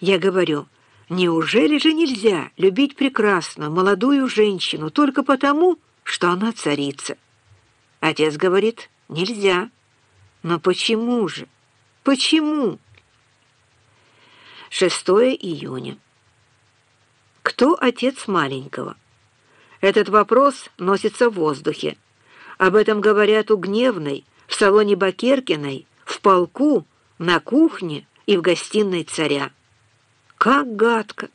Я говорю, неужели же нельзя любить прекрасную молодую женщину только потому, что она царица? Отец говорит, нельзя. Но почему же? Почему? 6 июня. Кто отец маленького? Этот вопрос носится в воздухе. Об этом говорят у Гневной, в салоне Бакеркиной, в полку, на кухне и в гостиной царя. Как гадко,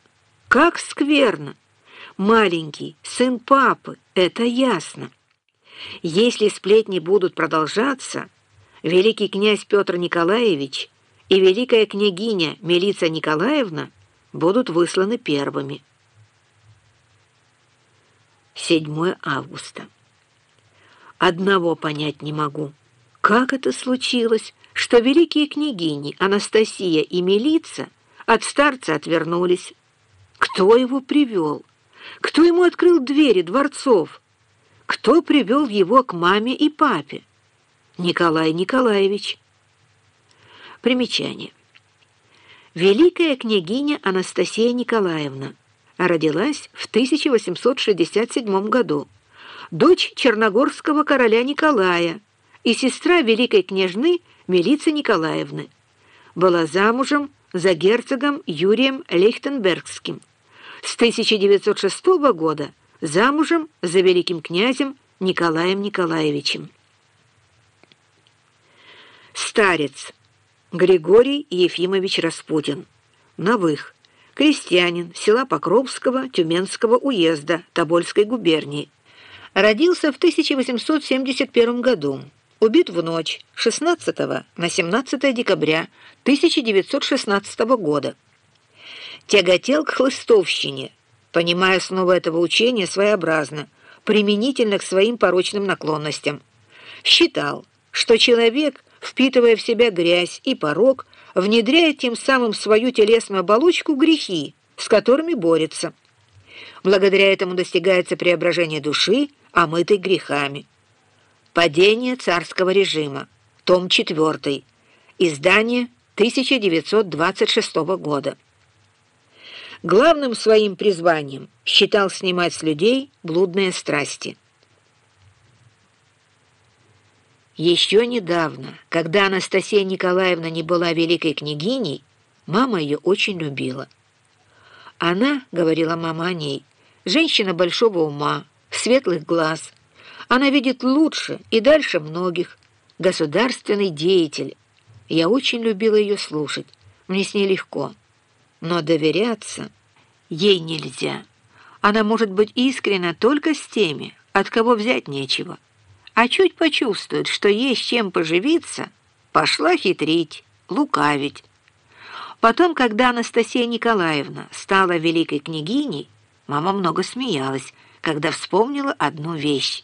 как скверно! Маленький, сын папы, это ясно. Если сплетни будут продолжаться, великий князь Петр Николаевич и великая княгиня Мелица Николаевна будут высланы первыми. 7 августа. Одного понять не могу. Как это случилось, что великие княгини Анастасия и Мелица от старца отвернулись? Кто его привел? Кто ему открыл двери дворцов? Кто привел его к маме и папе? Николай Николаевич. Примечание. Великая княгиня Анастасия Николаевна родилась в 1867 году, дочь черногорского короля Николая и сестра великой княжны Мелицы Николаевны. Была замужем за герцогом Юрием Лейхтенбергским. С 1906 года замужем за великим князем Николаем Николаевичем. Старец Григорий Ефимович Распутин. Новых крестьянин села Покровского Тюменского уезда Тобольской губернии. Родился в 1871 году. Убит в ночь 16 на 17 декабря 1916 года. Тяготел к хлыстовщине, понимая основу этого учения своеобразно, применительно к своим порочным наклонностям. Считал, что человек, впитывая в себя грязь и порок, внедряет тем самым свою телесную оболочку грехи, с которыми борется. Благодаря этому достигается преображение души, омытой грехами. Падение царского режима. Том 4. Издание 1926 года. Главным своим призванием считал снимать с людей блудные страсти. Еще недавно, когда Анастасия Николаевна не была великой княгиней, мама ее очень любила. Она, говорила мама о ней, женщина большого ума, светлых глаз. Она видит лучше и дальше многих. Государственный деятель. Я очень любила ее слушать. Мне с ней легко. Но доверяться ей нельзя. Она может быть искренна только с теми, от кого взять нечего а чуть почувствует, что есть чем поживиться, пошла хитрить, лукавить. Потом, когда Анастасия Николаевна стала великой княгиней, мама много смеялась, когда вспомнила одну вещь.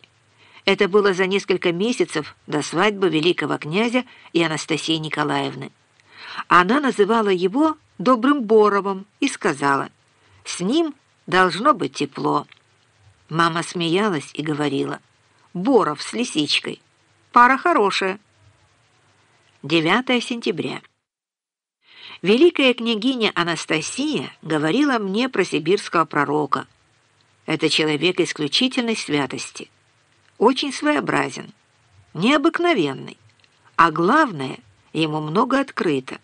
Это было за несколько месяцев до свадьбы великого князя и Анастасии Николаевны. Она называла его Добрым Боровым и сказала, «С ним должно быть тепло». Мама смеялась и говорила, Боров с лисичкой. Пара хорошая. 9 сентября. Великая княгиня Анастасия говорила мне про сибирского пророка. Это человек исключительной святости. Очень своеобразен, необыкновенный. А главное, ему много открыто.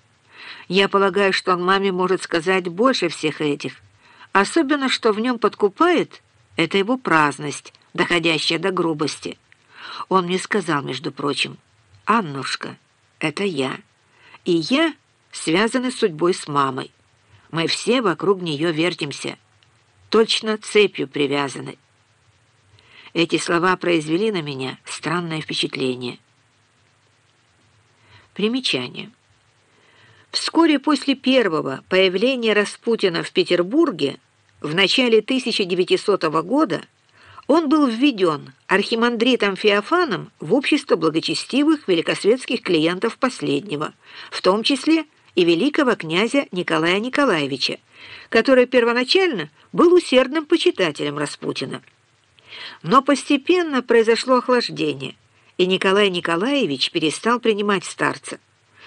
Я полагаю, что он маме может сказать больше всех этих. Особенно, что в нем подкупает, это его праздность, доходящая до грубости. Он мне сказал, между прочим, «Аннушка, это я. И я связаны судьбой с мамой. Мы все вокруг нее вертимся, точно цепью привязаны». Эти слова произвели на меня странное впечатление. Примечание. Вскоре после первого появления Распутина в Петербурге в начале 1900 года он был введен архимандритом Феофаном в общество благочестивых великосветских клиентов последнего, в том числе и великого князя Николая Николаевича, который первоначально был усердным почитателем Распутина. Но постепенно произошло охлаждение, и Николай Николаевич перестал принимать старца.